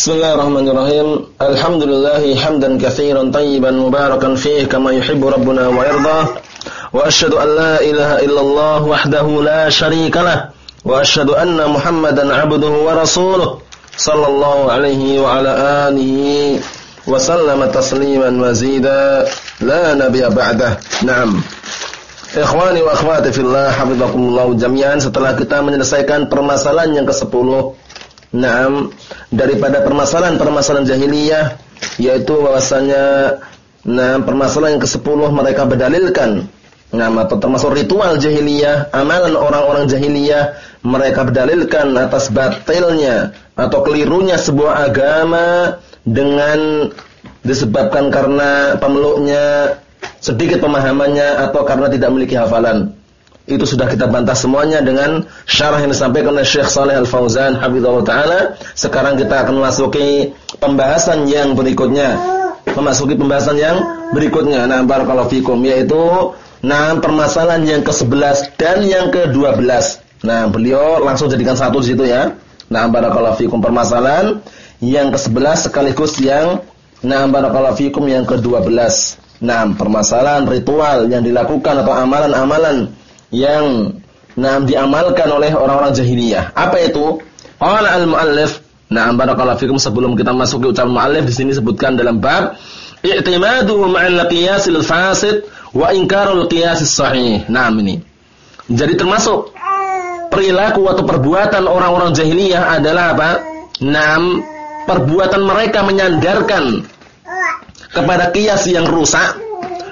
Bismillahirrahmanirrahim. Alhamdulillah hamdan katsiran tayyiban mubarakan fihi kama yuhibbu rabbuna wa yarda. Wa asyhadu an la ilaha illallah wahdahu la syarika lah. Wa asyhadu anna Muhammadan 'abduhu wa rasuluh. Sallallahu alaihi wa ala alihi wa sallama tasliman mazida la nabiyya ba'dah. Naam. Ikhwani wa akhwati fillah, hafizakumullah jami'an setelah kita menyelesaikan permasalahan yang ke-10 Naam, daripada permasalahan-permasalahan jahiliyah yaitu bahwasanya nah permasalahan yang ke-10 mereka berdalilkan nah atau termasuk ritual jahiliyah, amalan orang-orang jahiliyah mereka berdalilkan atas batilnya atau kelirunya sebuah agama dengan disebabkan karena pemeluknya sedikit pemahamannya atau karena tidak memiliki hafalan. Itu sudah kita bantah semuanya dengan syarah yang disampaikan oleh Syekh Saleh Al-Fauzan hafizallahu taala. Sekarang kita akan memasuki pembahasan yang berikutnya. Memasuki pembahasan yang berikutnya. Nah, barakallahu fikum yaitu nah permasalahan yang ke-11 dan yang ke-12. Nah, beliau langsung jadikan satu di situ ya. Nah, barakallahu fikum permasalahan yang ke-11 sekaligus yang nah barakallahu fikum yang ke-12. Nah, permasalahan ritual yang dilakukan atau amalan-amalan yang nah diamalkan oleh orang-orang jahiliyah. Apa itu? Qala al-muallif, na'am barakallahu fikum sebelum kita masuk ke ucapan muallif di sini sebutkan dalam bab i'timadu ma'al qiyasil fasid wa inkarul qiyasis sahih. Nah, ini. Jadi termasuk perilaku atau perbuatan orang-orang jahiliyah adalah apa? Nam perbuatan mereka menyandarkan kepada kias yang rusak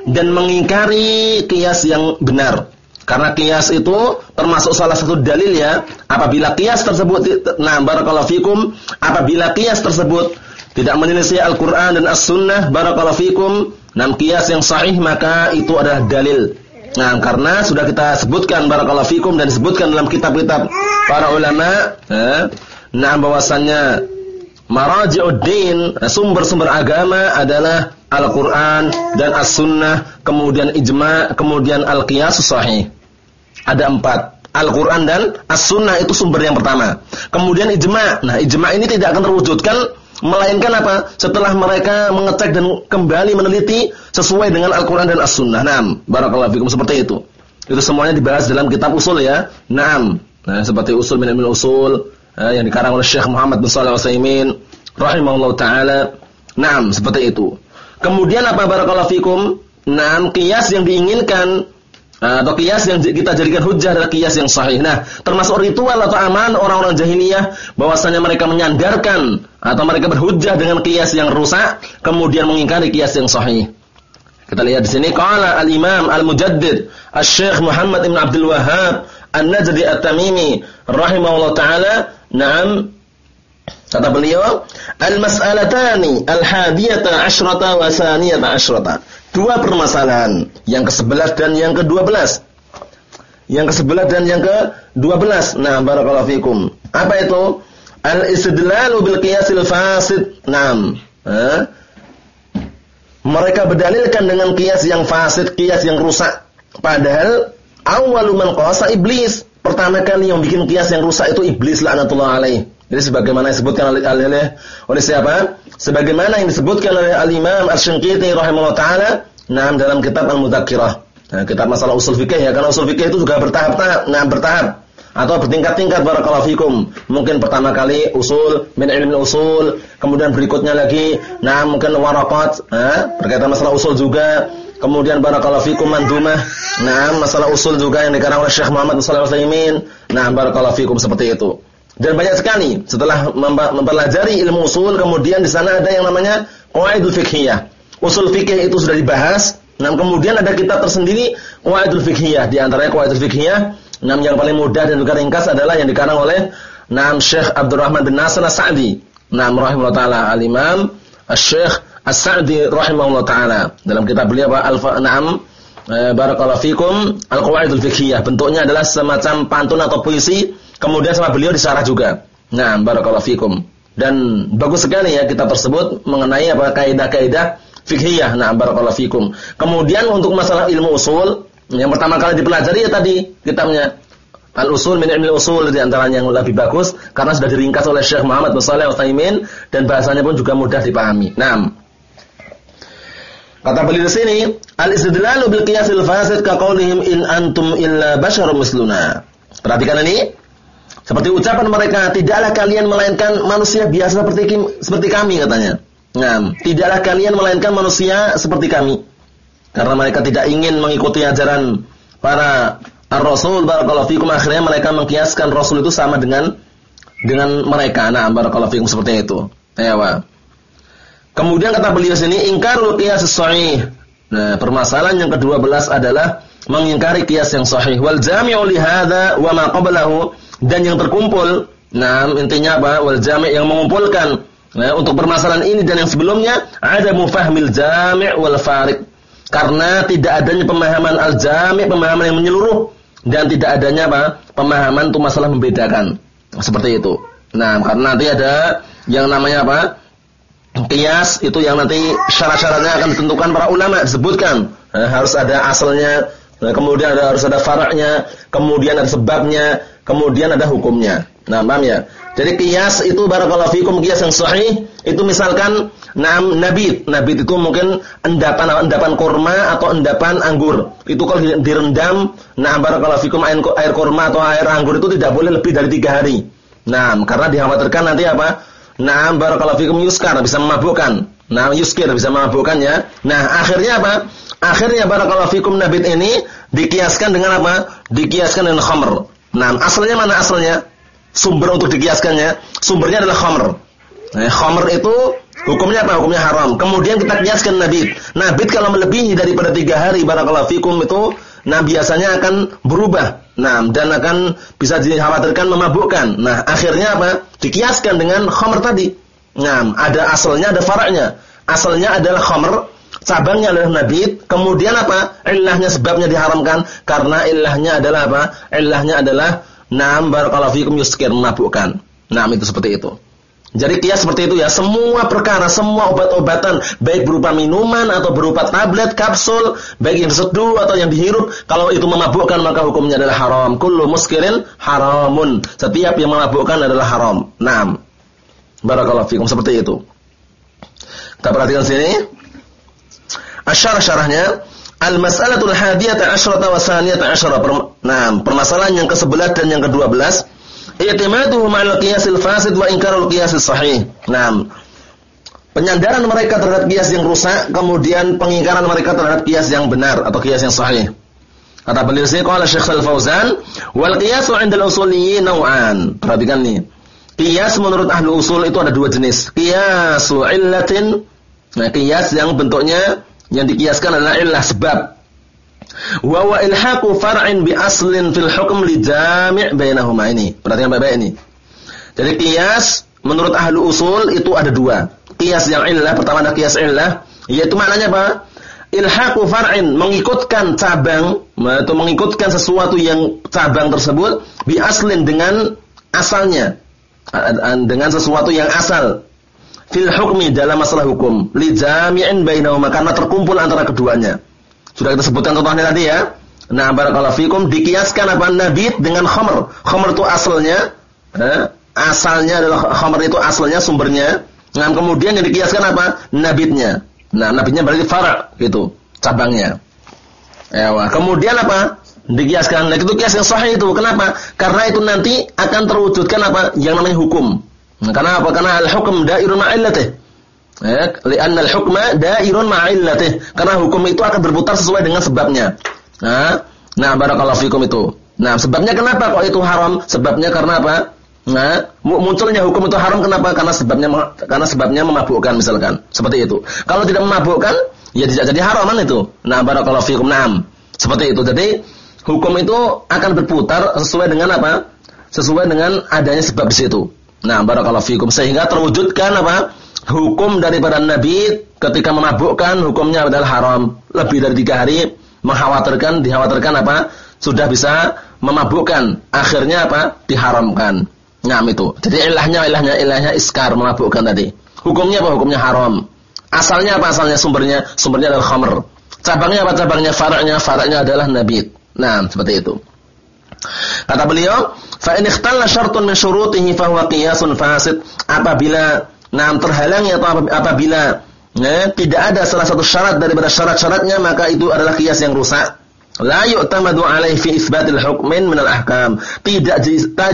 dan mengingkari kias yang benar. Karena kias itu termasuk salah satu dalil ya. Apabila kias tersebut, nah barakallahu fikum, apabila kias tersebut tidak menyelisih Al-Quran dan As-Sunnah, barakallahu fikum, nah kias yang sahih maka itu adalah dalil. Nah, karena sudah kita sebutkan barakallahu fikum dan disebutkan dalam kitab-kitab para ulama, eh, nah bahwasannya maraji'uddin, sumber-sumber agama adalah Al-Quran dan As-Sunnah, kemudian ijma, kemudian Al-Qiyas sahih. Ada empat. Al-Quran dan As-Sunnah itu sumber yang pertama. Kemudian ijma. Nah, ijma ini tidak akan terwujudkan melainkan apa? Setelah mereka mengecek dan kembali meneliti sesuai dengan Al-Quran dan As-Sunnah. Naam, barakallahu fikum seperti itu. Itu semuanya dibahas dalam kitab usul ya. Naam. Nah, seperti usul min usul eh, yang dikarang oleh Syekh Muhammad bin Shalih Al-Utsaimin taala. Naam, seperti itu. Kemudian apa barakallahu fikum? Naam, kias yang diinginkan Nah, atau kias yang kita jadikan hujah adalah kias yang sahih. Nah, termasuk ritual atau aman orang-orang jahiliyah bahwasanya mereka menyandarkan atau mereka berhujah dengan kias yang rusak kemudian mengingkari kias yang sahih. Kita lihat di sini qala al-Imam Al-Mujaddid Asy-Syaikh Muhammad Ibn Abdul Wahhab An-Najdi At-Tamimi rahimahullah taala, "Na'am Kata beliau, al-mas'alatani al-hadiyata asyrata wa saniyata asyrata dua permasalahan, yang ke-11 dan yang ke-12. Yang ke-11 dan yang ke-12. Nah, barakallahu fikum. Apa itu? Al-istidlalu bil qiyasil fasid. Naam. Mereka berdalilkan dengan kias yang fasid, kias yang rusak. Padahal awwalu man qasa iblis. Pertama kali yang bikin kias yang rusak itu iblis laknatullah alaih. Jadi sebagaimana disebutkan oleh oleh, oleh siapa? Sebagaimana yang disebutkan oleh Al-Imam Asy-Syanqiti rahimahullah taala, nah dalam kitab Al-Mudzakkirah. Nah, kitab masalah usul fikih ya, karena usul fikih itu juga bertahap-tahap, nah bertahap atau bertingkat-tingkat barakallahu fikum. Mungkin pertama kali usul min ilmi usul, kemudian berikutnya lagi nah mungkin waraqat, nah, berkaitan masalah usul juga. Kemudian barakallahu fikum mandumah. Nah, masalah usul juga yang dikarang oleh Syekh Muhammad sallallahu alaihi wasallam. Nah, barakallahu fikum seperti itu. Dan banyak sekali setelah mempelajari ilmu usul kemudian di sana ada yang namanya qawaidul fiqhiyah. Usul fikih itu sudah dibahas. Nah, kemudian ada kitab tersendiri qawaidul fiqhiyah. Di antaranya qawaidul fiqhiyah, nah yang paling mudah dan juga ringkas adalah yang dikarang oleh Naam Syekh Abdurrahman bin Nasr As-Sa'di. Naam rahimahullah taala al-Imam Asy-Syekh As-Sa'di rahimahullah taala. Dalam kitab beliau Al Naam eh, barakallahu fikum al-qawaidul fiqhiyah. Bentuknya adalah semacam pantun atau puisi Kemudian sama beliau disarah juga. Nah, barakallahu fikum. Dan bagus sekali ya kita tersebut mengenai apa kaidah-kaidah fikhiyah. Nah, barakallahu fikum. Kemudian untuk masalah ilmu usul, yang pertama kali dipelajari ya tadi kitabnya Al-usul min ilmi usul di antara yang lebih bagus karena sudah diringkas oleh Syekh Muhammad bin Shalih Al-Utsaimin dan bahasanya pun juga mudah dipahami. Naam. Kata beliau di sini, al-istidlalu bil qiyasil fasid ka qaulihim in antum illa basyarum misluna. Perhatikan ini. Seperti ucapan mereka, tidaklah kalian melainkan manusia biasa seperti seperti kami katanya. Nah, tidaklah kalian melainkan manusia seperti kami. Karena mereka tidak ingin mengikuti ajaran para Ar-Rasul barakallahu fikum akhirnya mereka mengkiaskan Rasul itu sama dengan dengan mereka. Nah, barakallahu fikum seperti itu. Ya, Kemudian kata beliau sini ingkarul qiyas sahih. Nah, permasalahan yang kedua belas adalah mengingkari kias yang sahih. Wal jami'u li hadza wa ma qablahu dan yang terkumpul. Nah, intinya apa? Wal jami' yang mengumpulkan nah, untuk permasalahan ini dan yang sebelumnya ada mufahmil jami' wal farik. Karena tidak adanya pemahaman al-jami', pemahaman yang menyeluruh dan tidak adanya apa? pemahaman itu masalah membedakan. Seperti itu. Nah, karena nanti ada yang namanya apa? Kias itu yang nanti syarat-syaratnya akan ditentukan para ulama disebutkan. Nah, harus ada asalnya, nah, kemudian ada harus ada faraknya, kemudian ada sebabnya, kemudian ada hukumnya. Nah, paham ya? Jadi kias itu barakallahu fikum kias yang sahih itu misalkan nam nabit. Nabit itu mungkin endapan endapan kurma atau endapan anggur. Itu kalau direndam, nah barakallahu fikum air, air kurma atau air anggur itu tidak boleh lebih dari tiga hari. Nah, karena dikhawatirkan nanti apa? Nah, barakallahu fikum yuskar bisa memabukkan. Nah, yuskir bisa memabukkannya. Nah, akhirnya apa? Akhirnya barakallahu fikum nabit ini dikiaskan dengan apa? Dikiaskan dengan khamr. Nah, asalnya mana asalnya? sumber untuk dikiaskannya, sumbernya adalah khamr. Nah, khamr itu hukumnya apa? Hukumnya haram. Kemudian kita kiaskan nabit. Nabit kalau melebihi daripada tiga hari, barakallahu fikum itu, nah biasanya akan berubah. Nah, dan akan bisa dikhawatirkan memabukkan. Nah, akhirnya apa? Dikiaskan dengan khamr tadi. Nah, ada asalnya, ada faraknya. Asalnya adalah khamr, cabangnya adalah nabit. Kemudian apa? Illahnya sebabnya diharamkan karena illahnya adalah apa? Illahnya adalah Naam barakallahu fikum yuskir memabukkan. Naam itu seperti itu. Jadi kias seperti itu ya, semua perkara, semua obat-obatan, baik berupa minuman atau berupa tablet, kapsul, baik yang diseduh atau yang dihirup, kalau itu memabukkan maka hukumnya adalah haram. Kullu muskirin haramun. Setiap yang memabukkan adalah haram. Naam. Barakallahu fikum seperti itu. Kita perhatikan sini. Asyarah-syarahnya Al-mas'alatul hadiyata asyrata wa saniyata asyara. Nah, permasalahan yang ke-11 dan yang ke-12, i'timaduhu ma'al qiyasil fasid wa inkarul qiyasil sahih. Nah, penyandaran mereka terhadap kias yang rusak, kemudian pengingkaran mereka terhadap kias yang benar atau kias yang sahih. Kata beliau sini qala Syekh Al-Fauzan, wal qiyasu 'inda al-usuliyyin naw'an. Perhatikan nih. Qiyas menurut ahli usul itu ada dua jenis. Qiyasu illatin, nah qiyas yang bentuknya yang dikiaskan adalah illah sebab. Wa wa ilhaqu far'in bi aslin fil hukm li jami' bainahuma ini. Perhatikan Bapak ini. Jadi kias menurut ahlu usul itu ada dua. Kias yang illah pertama ada kias illah yaitu maknanya apa? Ilhaqu far'in mengikutkan cabang atau mengikutkan sesuatu yang cabang tersebut bi aslin dengan asalnya dengan sesuatu yang asal fil hukmi dalam masalah hukum li jami'in bainahuma karena terkumpul antara keduanya. Sudah kita sebutkan contohnya tadi ya. Nah, barakallahu fikum dikiaskan apa nabit dengan khamr. Khamr itu asalnya eh, asalnya adalah khamr itu asalnya sumbernya. Nah, kemudian yang dikiaskan apa? Nabitnya. Nah, nabitnya berarti fara gitu, cabangnya. Ya, kemudian apa? Dikiaskan. Nah, itu kias yang sahih itu. Kenapa? Karena itu nanti akan terwujudkan apa? Yang namanya hukum. Karena apa? Karena al-hukm dairun ma'illatih. Ya, li'anna al-hukma dairun ma'illatih. Karena hukum itu akan berputar sesuai dengan sebabnya. Nah, nah barakallahu fikum itu. Nah, sebabnya kenapa kok itu haram? Sebabnya karena apa? Nah, munculnya hukum itu haram kenapa? Karena sebabnya karena sebabnya memabukkan misalkan. Seperti itu. Kalau tidak memabukkan, ya tidak jadi haram kan itu. Nah, barakallahu fikum. Naam. Seperti itu. Jadi, hukum itu akan berputar sesuai dengan apa? Sesuai dengan adanya sebab di situ. Nah, barakallahu fikum sehingga terwujudkan apa? Hukum daripada Nabi ketika memabukkan hukumnya adalah haram. Lebih dari tiga hari mengkhawatirkan, dikhawatirkan apa? Sudah bisa memabukkan. Akhirnya apa? Diharamkan. Nah, itu. Jadi ilahnya ilahnya ilahnya iskar memabukkan tadi. Hukumnya apa? Hukumnya haram. Asalnya apa? Asalnya sumbernya sumbernya adalah khamr. Cabangnya apa? Cabangnya faraknya faraknya adalah nabit. Nah, seperti itu. Kata beliau, fa in ikhtalla syartun min syurutihi fa huwa qiyasun fasid. Apabila nah terhalangnya atau apabila ya, tidak ada salah satu syarat daripada syarat-syaratnya maka itu adalah kias yang rusak. La yu'tamadu alaihi fi isbatil hukmin min al-ahkam. Tidak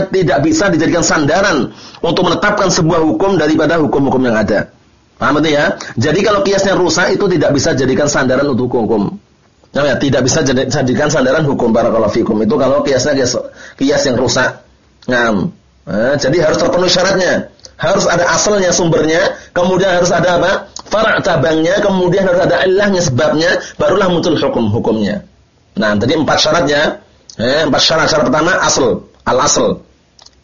tidak bisa dijadikan sandaran untuk menetapkan sebuah hukum daripada hukum-hukum yang ada. Paham itu ya? Jadi kalau kiasnya rusak itu tidak bisa jadikan sandaran untuk hukum. Ya, tidak bisa jadikan sandaran hukum barakallahu fikum. Itu kalau kiasnya kias, kias yang rusak. Nah, jadi harus terpenuhi syaratnya. Harus ada asalnya sumbernya, kemudian harus ada apa? Fara' cabangnya, kemudian harus ada ilahnya sebabnya, barulah muncul hukum-hukumnya. Nah, tadi empat syaratnya. Eh, empat syarat. Syarat pertama asal, al asal.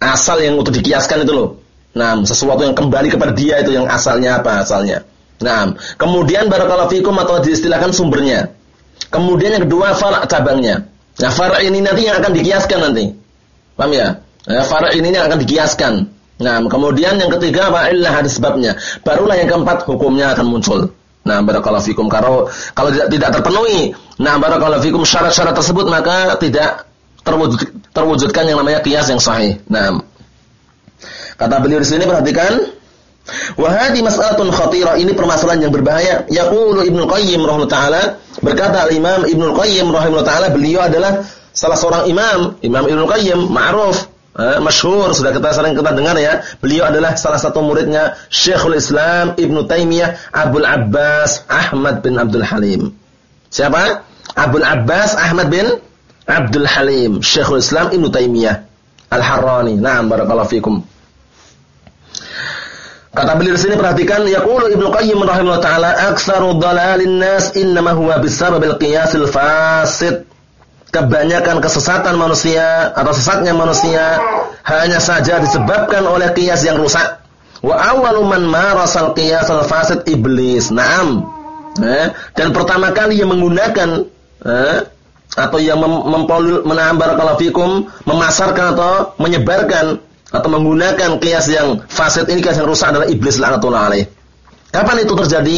Asal yang untuk dikiaskan itu loh. Nah, sesuatu yang kembali kepada dia itu yang asalnya apa asalnya. Nah, kemudian barakallahu fikum atau diistilahkan sumbernya. Kemudian yang kedua far' cabangnya. Nah, far' ini nanti yang akan dikiaskan nanti. Paham ya? Nah, far' ini yang akan dikiaskan. Nah, kemudian yang ketiga apa? Illah ada sebabnya. Barulah yang keempat hukumnya akan muncul. Nah, barakallahu fikum kalau kalau tidak, tidak terpenuhi, nah barakallahu fikum syarat-syarat tersebut maka tidak terwujud, terwujudkan yang namanya qiyas yang sahih. Nah, kata beliau di sini perhatikan Wahadi mas'alatun khatirah ini permasalahan yang berbahaya. Yaqulu Ibnu Qayyim rahimahullah taala berkata Al-Imam Ibnu Qayyim rahimahullah taala beliau adalah salah seorang imam, Imam Ibnu Qayyim ma'ruf eh, masyhur sudah kita sering kita dengar ya. Beliau adalah salah satu muridnya Syekhul Islam Ibnu Taimiyah Abdul Abbas Ahmad bin Abdul Halim. Siapa? Abdul Abbas Ahmad bin Abdul Halim, Syekhul Islam Ibnu Taimiyah Al-Harrani. Naam barakallahu fikum. Kata beliau di sini perhatikan yaqulu Ibnu Qayyim rahimahullah taala aktsaru dhalalin nas innama huwa bisababil qiyasil fasid kebanyakan kesesatan manusia atau sesatnya manusia hanya saja disebabkan oleh kias yang rusak. Wa awwalu man marasal qiyas al fasid iblis. Naam. Eh, dan pertama kali yang menggunakan eh, atau yang mem mempolul menambar kalau fikum memasarkan atau menyebarkan atau menggunakan kias yang fasid ini kias yang rusak adalah iblis laknatullah alaih. Kapan itu terjadi?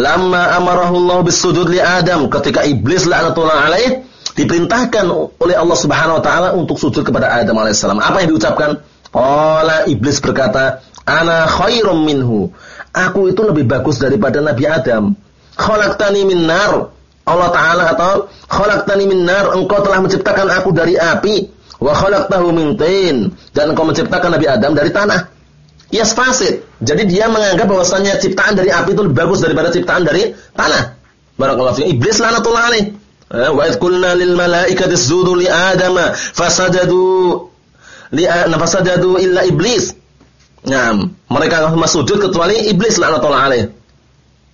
Lama amarahullah bisujud li Adam ketika iblis laknatullah alaih diperintahkan oleh Allah Subhanahu wa taala untuk sujud kepada Adam alaihissalam. Apa yang diucapkan? Qala iblis berkata, "Ana khairum minhu." Aku itu lebih bagus daripada Nabi Adam. Khalaqtani min nar. Allah taala atau khalaqtani min nar, engkau telah menciptakan aku dari api. Wa khalaqtahu min tin. Dan engkau menciptakan Nabi Adam dari tanah. Yes fasid. Jadi dia menganggap bahwasanya ciptaan dari api itu lebih bagus daripada ciptaan dari tanah. Barakallahu fi. Iblis lanatullah alaih. Eh, wa idh qulna lil malaikati isjudu li adama fasajadu li fasajadu illa iblis. Nah, mereka enggak sujud kecuali iblis laknatullah alaih.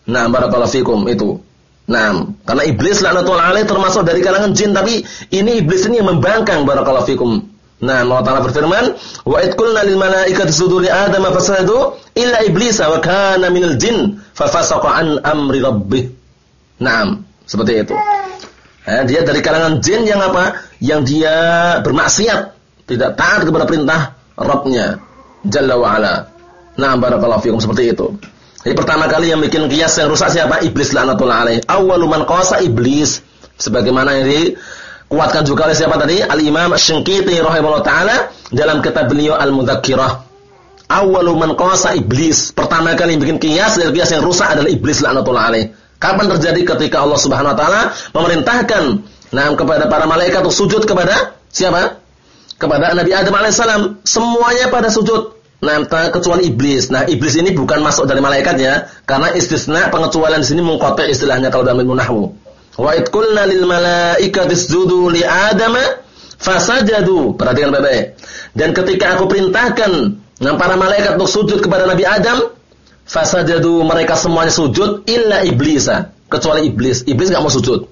Nah, barakallahu fikum itu. Nah, karena iblis laknatullah alaih termasuk dari kalangan jin tapi ini iblis ini yang membangkang barakallahu fikum. Nah, Allah Ta'ala berfirman, "Wa id qulna lil malaikati isjudu li adama fasajadu illa iblis wa kana minal jin fa fasaqa an amri rabbih." Naam, seperti itu. Eh, dia dari kalangan jin yang apa? Yang dia bermaksiat, tidak taat kepada perintah Rabbnya Jalla wa ala. Nah, barakallahu fikum seperti itu. Jadi pertama kali yang bikin kias yang rusak siapa? Iblis laknatullah alaih. Awwalu man qasa iblis. Sebagaimana yang dikuatkan juga oleh siapa tadi? Al-Imam Syinqiti rahimahullah taala dalam kitab beliau Al-Mudzakkirah. Awwalu man iblis. Pertama kali yang bikin kias dan kias yang rusak adalah iblis laknatullah alaih. Kapan terjadi ketika Allah Subhanahu wa taala memerintahkan nah kepada para malaikat untuk sujud kepada siapa? Kepada Nabi Adam alaihissalam. Semuanya pada sujud. Nah, kecuali iblis. Nah, iblis ini bukan masuk dari malaikat ya, karena istisna pengecualian di sini mengkotek istilahnya kalau dalam ilmu nahwu. Wa id qulna lil malaikati isjudu li Adam fasajadu. Perhatikan baik-baik. Dan ketika aku perintahkan nah, para malaikat untuk sujud kepada Nabi Adam, Fasajadu mereka semuanya sujud illa iblisa, kecuali iblis. Iblis nggak mau sujud.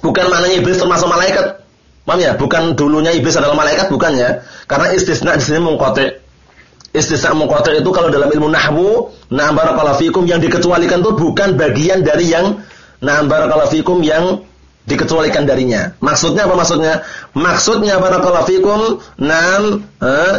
Bukan maknanya iblis termasuk malaikat. Paham ya? Bukan dulunya iblis adalah malaikat, bukan ya? Karena istisna di sini mengkotek. Istisna mengkotek itu kalau dalam ilmu nahwu, na'am barakallahu fikum yang dikecualikan itu bukan bagian dari yang na'am barakallahu fikum yang dikecualikan darinya. Maksudnya apa maksudnya? Maksudnya barakallahu fikum na'am eh,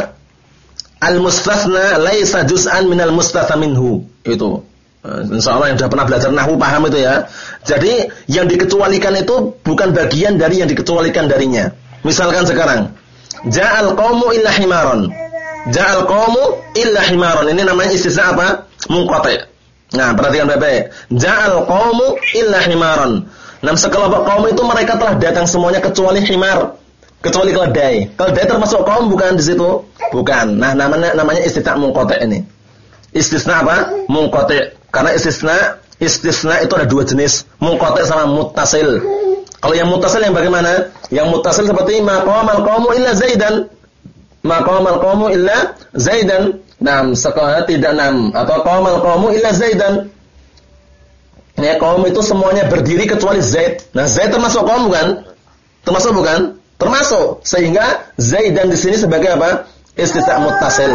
al-mustathna laisa juz'an minal mustatha minhu. Itu. Eh, Insyaallah yang sudah pernah belajar nahwu paham itu ya. Jadi yang dikecualikan itu bukan bagian dari yang dikecualikan darinya. Misalkan sekarang, ja'al qaumu illa himaron. Ja'al qaumu illa himaron. Ini namanya istisna apa? Munqati. Nah, perhatikan baik-baik. Ja'al qaumu illa himaron. Nah, sekelompok kaum itu mereka telah datang semuanya kecuali himar, kecuali keledai. Keledai termasuk kaum bukan di situ? Bukan. Nah, namanya namanya istisna munqati ini. Istisna apa? Munqati. Karena istisna istisna itu ada dua jenis, munqati sama muttasil. Kalau yang muttasil yang bagaimana? Yang muttasil seperti maqamal qaumu illa zaidan. Maqamal qaumu illa zaidan. Nam, sekolah tidak nam atau qaumal qaumu illa zaidan. Ya, kaum itu semuanya berdiri kecuali Zaid. Nah, Zaid termasuk kaum bukan? Termasuk bukan? Termasuk. Sehingga Zaidan di sini sebagai apa? Istisna muttasil.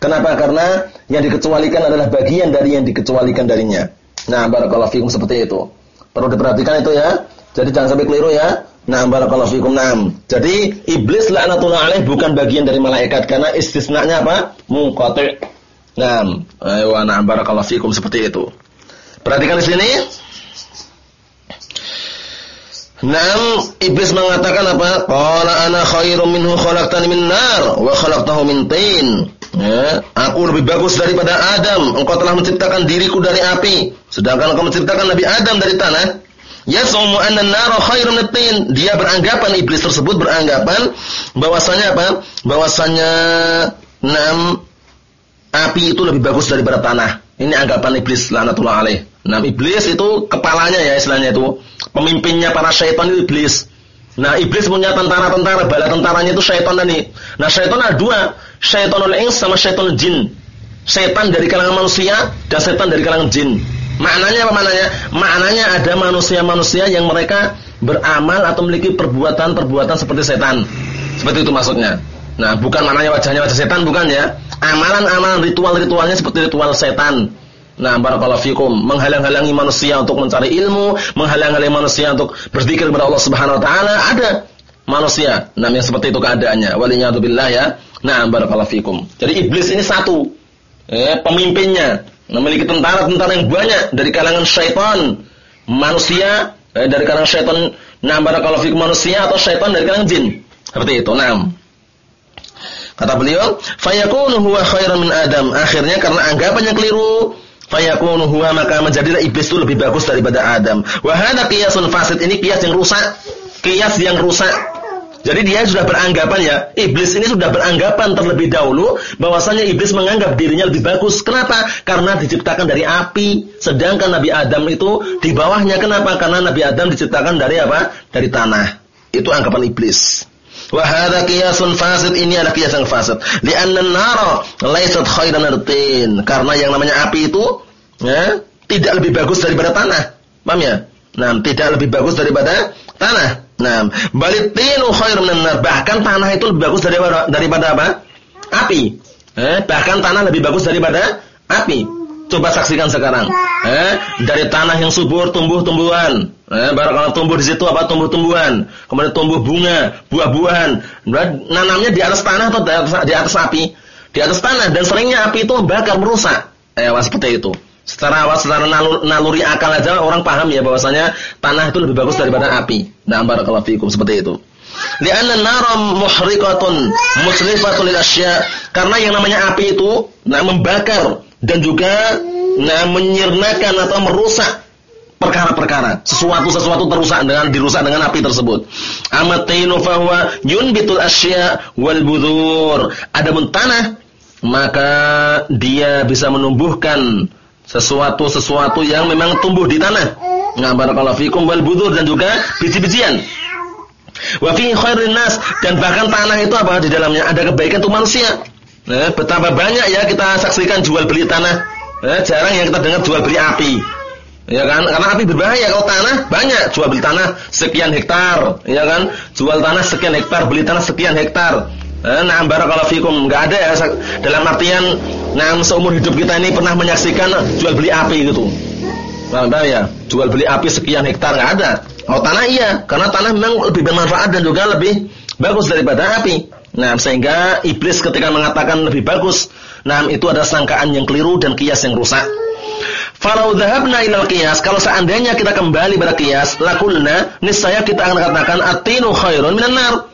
Kenapa? Karena yang dikecualikan adalah bagian dari yang dikecualikan darinya. Nah, barakallahu fikum seperti itu. Perlu diperhatikan itu ya. Jadi jangan sampai keliru ya. Nah, barakallahu fikum. Naam. Jadi iblis laknatullah alaih bukan bagian dari malaikat karena istisnanya apa? Munqati'. Naam. Ayo, na'am barakallahu fikum seperti itu. Perhatikan di sini. Naam, iblis mengatakan apa? Qala ana khairum minhu khalaqtani min nar wa khalaqtahu min tin. Ya, aku lebih bagus daripada Adam. Engkau telah menciptakan diriku dari api, sedangkan engkau menciptakan Nabi Adam dari tanah. Yasumu anna an-nara khairum min. Dia beranggapan iblis tersebut beranggapan bahwasanya apa? Bahwasanya enam api itu lebih bagus daripada tanah. Ini anggapan iblis laknatullah alaih. Nah, iblis itu kepalanya ya istilahnya itu. Pemimpinnya para syaitan itu iblis. Nah, iblis punya tentara-tentara, bala tentaranya itu syaitan tadi. Nah, syaitan ada dua, syaitanul ins sama syaitanul jin. Setan dari kalangan manusia dan setan dari kalangan jin. Maknanya apa maknanya? Maknanya ada manusia-manusia yang mereka beramal atau memiliki perbuatan-perbuatan seperti setan. Seperti itu maksudnya. Nah, bukan maknanya wajahnya wajah setan bukan ya. Amalan-amalan ritual-ritualnya seperti ritual setan. Nah, barakallahu fikum, menghalang-halangi manusia untuk mencari ilmu, menghalang-halangi manusia untuk berzikir kepada Allah Subhanahu wa taala, ada manusia. Nah, yang seperti itu keadaannya. Waliyadzubillah ya. Nah, barakallahu fikum. Jadi iblis ini satu. Eh, pemimpinnya memiliki tentara-tentara yang banyak dari kalangan syaitan, manusia, eh, dari kalangan syaitan, nah barakallahu fikum manusia atau syaitan dari kalangan jin. Seperti itu. Nah, Kata beliau, fayakunu huwa khairan min Adam. Akhirnya karena anggapan yang keliru, fayakunu huwa maka menjadilah iblis itu lebih bagus daripada Adam. Wa hadza qiyasun fasid. Ini kias yang rusak. Kias yang rusak. Jadi dia sudah beranggapan ya, iblis ini sudah beranggapan terlebih dahulu bahwasanya iblis menganggap dirinya lebih bagus. Kenapa? Karena diciptakan dari api, sedangkan Nabi Adam itu di bawahnya. Kenapa? Karena Nabi Adam diciptakan dari apa? Dari tanah. Itu anggapan iblis. Wa hadza qiyasun fasid ini adalah qiyas yang fasid. Li'anna an-nara laysat khairan artin. Karena yang namanya api itu ya, tidak lebih bagus daripada tanah. Paham ya? Nah, tidak lebih bagus daripada tanah. Nah, balitinu khairun minan nar. Bahkan tanah itu lebih bagus daripada daripada apa? Api. Eh, bahkan tanah lebih bagus daripada api. Coba saksikan sekarang. Eh, dari tanah yang subur tumbuh tumbuhan. Eh, kalau tumbuh di situ apa tumbuh-tumbuhan. Kemudian tumbuh bunga, buah-buahan. Nanamnya di atas tanah atau di atas, di atas api? Di atas tanah dan seringnya api itu membakar merusak. Eh, seperti itu. Secara secara naluri akal aja orang paham ya bahwasanya tanah itu lebih bagus daripada api. Nah, barakallahu fikum seperti itu. Lianna nara muhriqatun musrifatun lil asya. Karena yang namanya api itu nah membakar dan juga nah menyirnakan atau merusak perkara-perkara sesuatu-sesuatu terusak dengan dirusak dengan api tersebut amatainu fahuwa yunbitul asya wal budur adapun tanah maka dia bisa menumbuhkan sesuatu-sesuatu yang memang tumbuh di tanah nah barakallahu fikum wal budur dan juga biji-bijian wa khairin nas dan bahkan tanah itu apa di dalamnya ada kebaikan untuk manusia Nah, betapa banyak ya kita saksikan jual beli tanah. Eh, jarang yang kita dengar jual beli api. Ya kan? Karena api berbahaya kalau tanah banyak jual beli tanah sekian hektar, ya kan? Jual tanah sekian hektar, beli tanah sekian hektar. Nah, barakallahu fikum. Enggak ada ya dalam artian nah seumur hidup kita ini pernah menyaksikan jual beli api gitu. Paham ya? Jual beli api sekian hektar enggak ada. Kalau tanah iya, karena tanah memang lebih bermanfaat dan juga lebih bagus daripada api. Nah, sehingga iblis ketika mengatakan lebih bagus, nah itu ada sangkaan yang keliru dan kias yang rusak. Falau dhahabna ilal qiyas, kalau seandainya kita kembali pada qiyas, lakulna, niscaya kita akan katakan atinu khairun minan nar.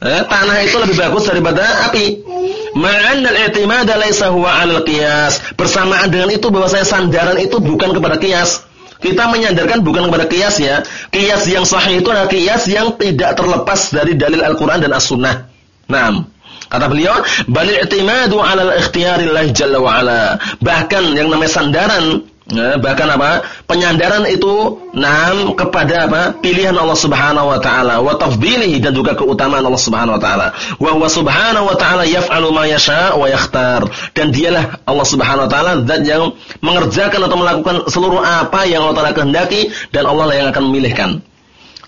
Eh, tanah itu lebih bagus daripada api. Ma'an al-i'timad laisa huwa 'alal qiyas. Bersamaan dengan itu bahwa saya sandaran itu bukan kepada qiyas. Kita menyandarkan bukan kepada qiyas ya. Qiyas yang sahih itu adalah qiyas yang tidak terlepas dari dalil Al-Qur'an dan As-Sunnah. Naam. Kata beliau, balil i'timadu 'ala al-ikhtiyarillahi jalla wa ala. Bahkan yang namanya sandaran Ya, bahkan apa? Penyandaran itu nam kepada apa? Pilihan Allah Subhanahu wa taala wa tafdhilihi dan juga keutamaan Allah Subhanahu wa taala. Wa huwa subhanahu wa taala yaf'alu ma yasha wa yakhtar. Dan dialah Allah Subhanahu wa taala zat yang mengerjakan atau melakukan seluruh apa yang Allah taala kehendaki dan Allah lah yang akan memilihkan.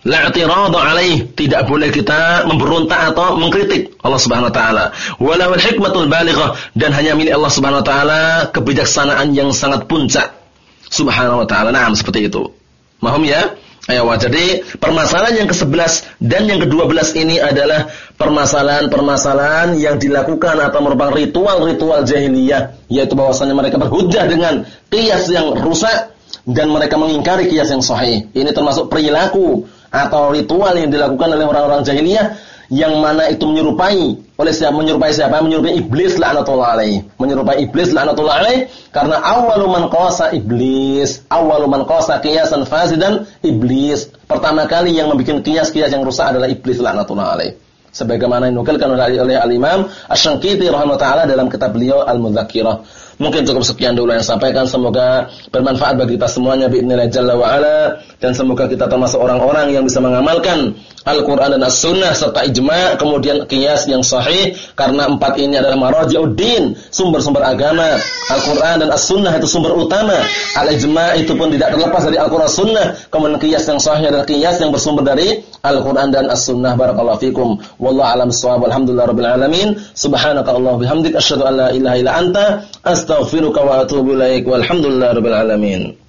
La i'tiradu alaih, tidak boleh kita memberontak atau mengkritik Allah Subhanahu wa taala. Walahul hikmatul balighah dan hanya milik Allah Subhanahu wa taala kebijaksanaan yang sangat puncak subhanahu wa ta'ala. Nah, seperti itu. Mahum ya? Ayo, jadi permasalahan yang ke-11 dan yang ke-12 ini adalah permasalahan-permasalahan yang dilakukan atau merupakan ritual-ritual jahiliyah, yaitu bahwasanya mereka berhujjah dengan kias yang rusak dan mereka mengingkari kias yang sahih. Ini termasuk perilaku atau ritual yang dilakukan oleh orang-orang jahiliyah yang mana itu menyerupai oleh siapa? Menyerupai siapa? Menyerupai iblis laknatullah alaih menyerupai iblis laknatullah alaih karena awalu man qasa iblis. Awalu man qasa qiyasan fasidan iblis. Pertama kali yang membuat kias-kias yang rusak adalah iblis laknatullah alaih sebagaimana dinukilkan oleh, oleh al-Imam Asy-Syanqiti rahimahullah dalam kitab beliau Al-Mudzakirah Mungkin cukup sekian dulu yang sampaikan. Semoga bermanfaat bagi kita semuanya. Bi'idnillah jalla wa'ala. Dan semoga kita termasuk orang-orang yang bisa mengamalkan Al-Quran dan As-Sunnah serta ijma' kemudian kias yang sahih. Karena empat ini adalah maraji'uddin sumber-sumber agama. Al-Quran dan As-Sunnah itu sumber utama. Al-Ijma' itu pun tidak terlepas dari Al-Quran Sunnah. Kemudian kias yang sahih adalah kias yang bersumber dari Al-Quran dan As-Sunnah. Barakallahu fikum. Wallahu alam sawab alhamdulillah rabbil alamin. Subhanaka Allah bihamdik asyhadu an la ilaha illa anta astaghfiruka wa atubu ilaik. Walhamdulillah rabbil alamin